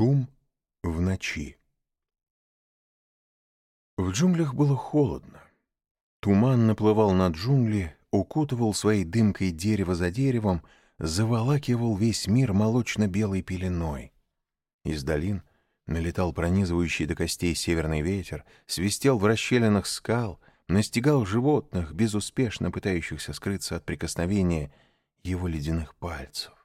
Шум в ночи. В джунглях было холодно. Туман наплывал над джунгли, укутывал своей дымкой дерево за деревом, заволакивал весь мир молочно-белой пеленой. Из долин налетал пронизывающий до костей северный ветер, свистел в расщелинах скал, настигал животных, безуспешно пытающихся скрыться от прикосновения его ледяных пальцев.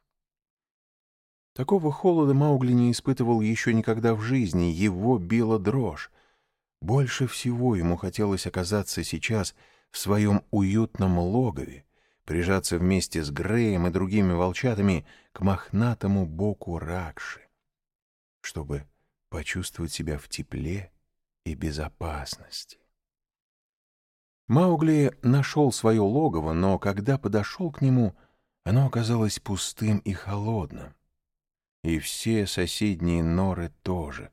Такого холода Маугли не испытывал еще никогда в жизни, его била дрожь. Больше всего ему хотелось оказаться сейчас в своем уютном логове, прижаться вместе с Греем и другими волчатами к мохнатому боку Ракши, чтобы почувствовать себя в тепле и безопасности. Маугли нашел свое логово, но когда подошел к нему, оно оказалось пустым и холодным и все соседние норы тоже.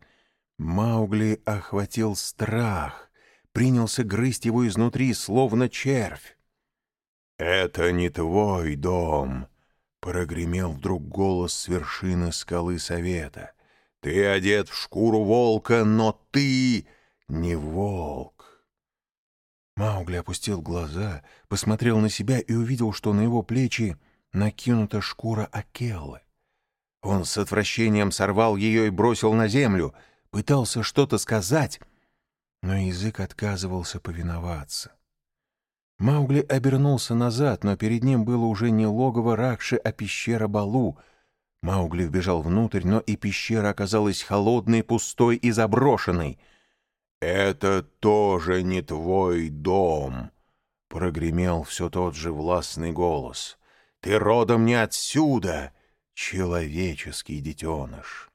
Маугли охватил страх, принялся грызть его изнутри, словно червь. «Это не твой дом!» — прогремел вдруг голос с вершины скалы совета. «Ты одет в шкуру волка, но ты не волк!» Маугли опустил глаза, посмотрел на себя и увидел, что на его плечи накинута шкура Акеллы. Он с отвращением сорвал ее и бросил на землю, пытался что-то сказать, но язык отказывался повиноваться. Маугли обернулся назад, но перед ним было уже не логово Ракши, а пещера Балу. Маугли вбежал внутрь, но и пещера оказалась холодной, пустой и заброшенной. «Это тоже не твой дом», — прогремел все тот же властный голос. «Ты родом не отсюда!» Человеческий детеныш.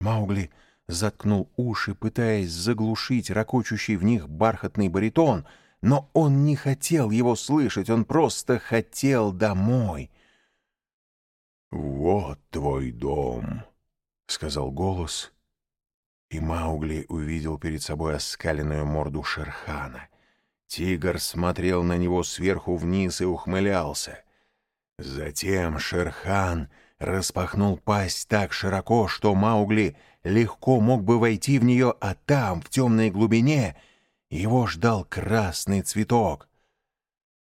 Маугли заткнул уши, пытаясь заглушить ракочущий в них бархатный баритон, но он не хотел его слышать, он просто хотел домой. «Вот твой дом», — сказал голос, и Маугли увидел перед собой оскаленную морду Шерхана. Тигр смотрел на него сверху вниз и ухмылялся — Затем Шерхан распахнул пасть так широко, что Маугли легко мог бы войти в нее, а там, в темной глубине, его ждал красный цветок.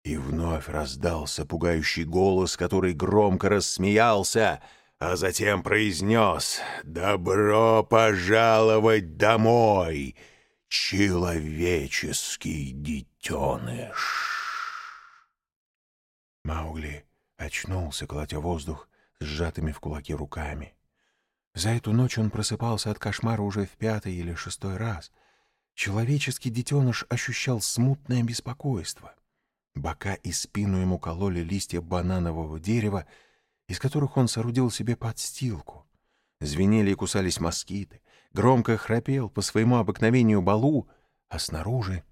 И вновь раздался пугающий голос, который громко рассмеялся, а затем произнес «Добро пожаловать домой, человеческий детеныш!» Маугли Очнулся, колотя воздух сжатыми в кулаки руками. За эту ночь он просыпался от кошмара уже в пятый или шестой раз. Человеческий детеныш ощущал смутное беспокойство. Бока и спину ему кололи листья бананового дерева, из которых он соорудил себе подстилку. Звенели и кусались москиты, громко храпел по своему обыкновению балу, а снаружи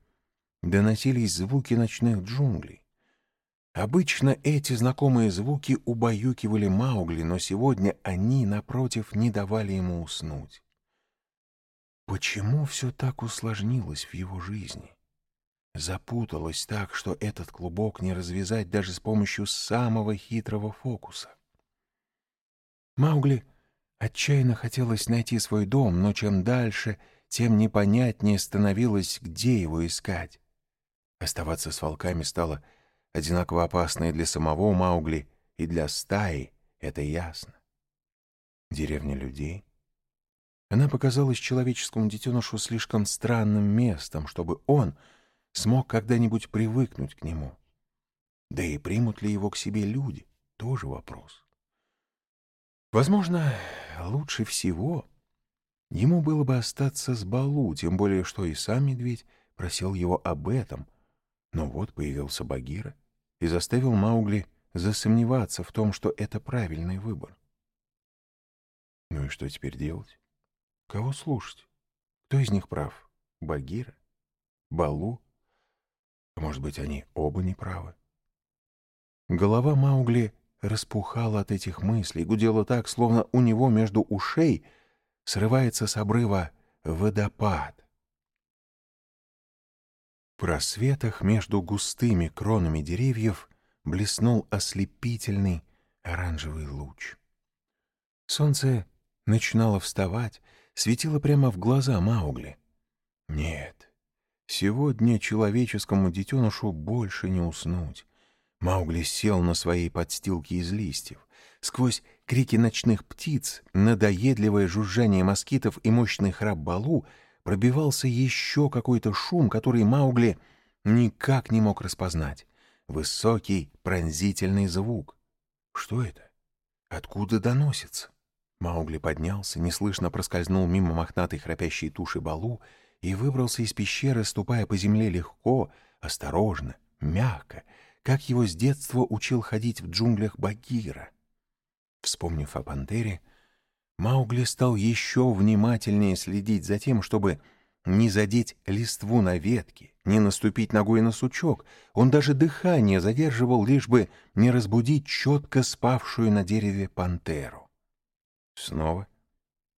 доносились звуки ночных джунглей. Обычно эти знакомые звуки убаюкивали Маугли, но сегодня они, напротив, не давали ему уснуть. Почему все так усложнилось в его жизни? Запуталось так, что этот клубок не развязать даже с помощью самого хитрого фокуса. Маугли отчаянно хотелось найти свой дом, но чем дальше, тем непонятнее становилось, где его искать. Оставаться с волками стало одинаково опасные для самого Маугли и для стаи, это ясно. Деревня людей. Она показалась человеческому детенышу слишком странным местом, чтобы он смог когда-нибудь привыкнуть к нему. Да и примут ли его к себе люди, тоже вопрос. Возможно, лучше всего ему было бы остаться с Балу, тем более что и сам медведь просил его об этом. Но вот появился Багира — и заставил Маугли засомневаться в том, что это правильный выбор. Ну и что теперь делать? Кого слушать? Кто из них прав? Багира? Балу? А может быть, они оба неправы? Голова Маугли распухала от этих мыслей, гудела так, словно у него между ушей срывается с обрыва водопад. Просветах между густыми кронами деревьев блеснул ослепительный оранжевый луч. Солнце начинала вставать, светила прямо в глаза Маугли. Нет, сегодня человеческому детенышу больше не уснуть. Маугли сел на своей подстилке из листьев. Сквозь крики ночных птиц, надоедливое жужжание москитов и мощный храп Балу пробивался еще какой-то шум, который Маугли никак не мог распознать. Высокий пронзительный звук. Что это? Откуда доносится? Маугли поднялся, неслышно проскользнул мимо мохнатой храпящей туши Балу и выбрался из пещеры, ступая по земле легко, осторожно, мягко, как его с детства учил ходить в джунглях Багира. Вспомнив о пантере, Маугли стал еще внимательнее следить за тем, чтобы не задеть листву на ветке, не наступить ногой на сучок. Он даже дыхание задерживал, лишь бы не разбудить четко спавшую на дереве пантеру. Снова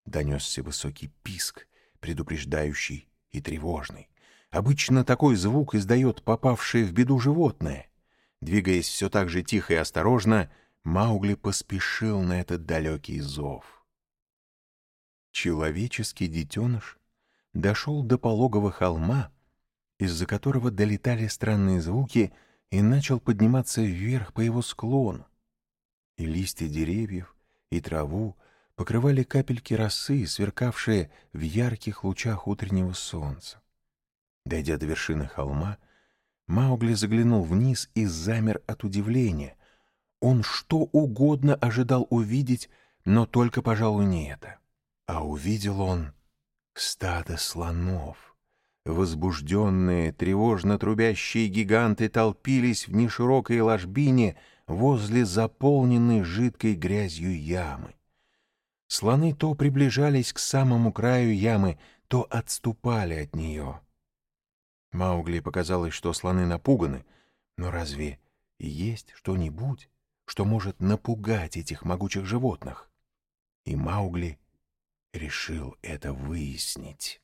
донесся высокий писк, предупреждающий и тревожный. Обычно такой звук издает попавшее в беду животное. Двигаясь все так же тихо и осторожно, Маугли поспешил на этот далекий зов. Человеческий детеныш дошел до пологого холма, из-за которого долетали странные звуки, и начал подниматься вверх по его склону. И листья деревьев, и траву покрывали капельки росы, сверкавшие в ярких лучах утреннего солнца. Дойдя до вершины холма, Маугли заглянул вниз и замер от удивления. Он что угодно ожидал увидеть, но только, пожалуй, не это. А увидел он стадо слонов. Возбужденные, тревожно трубящие гиганты толпились в неширокой ложбине возле заполненной жидкой грязью ямы. Слоны то приближались к самому краю ямы, то отступали от нее. Маугли показалось, что слоны напуганы, но разве есть что-нибудь, что может напугать этих могучих животных? И Маугли решил это выяснить.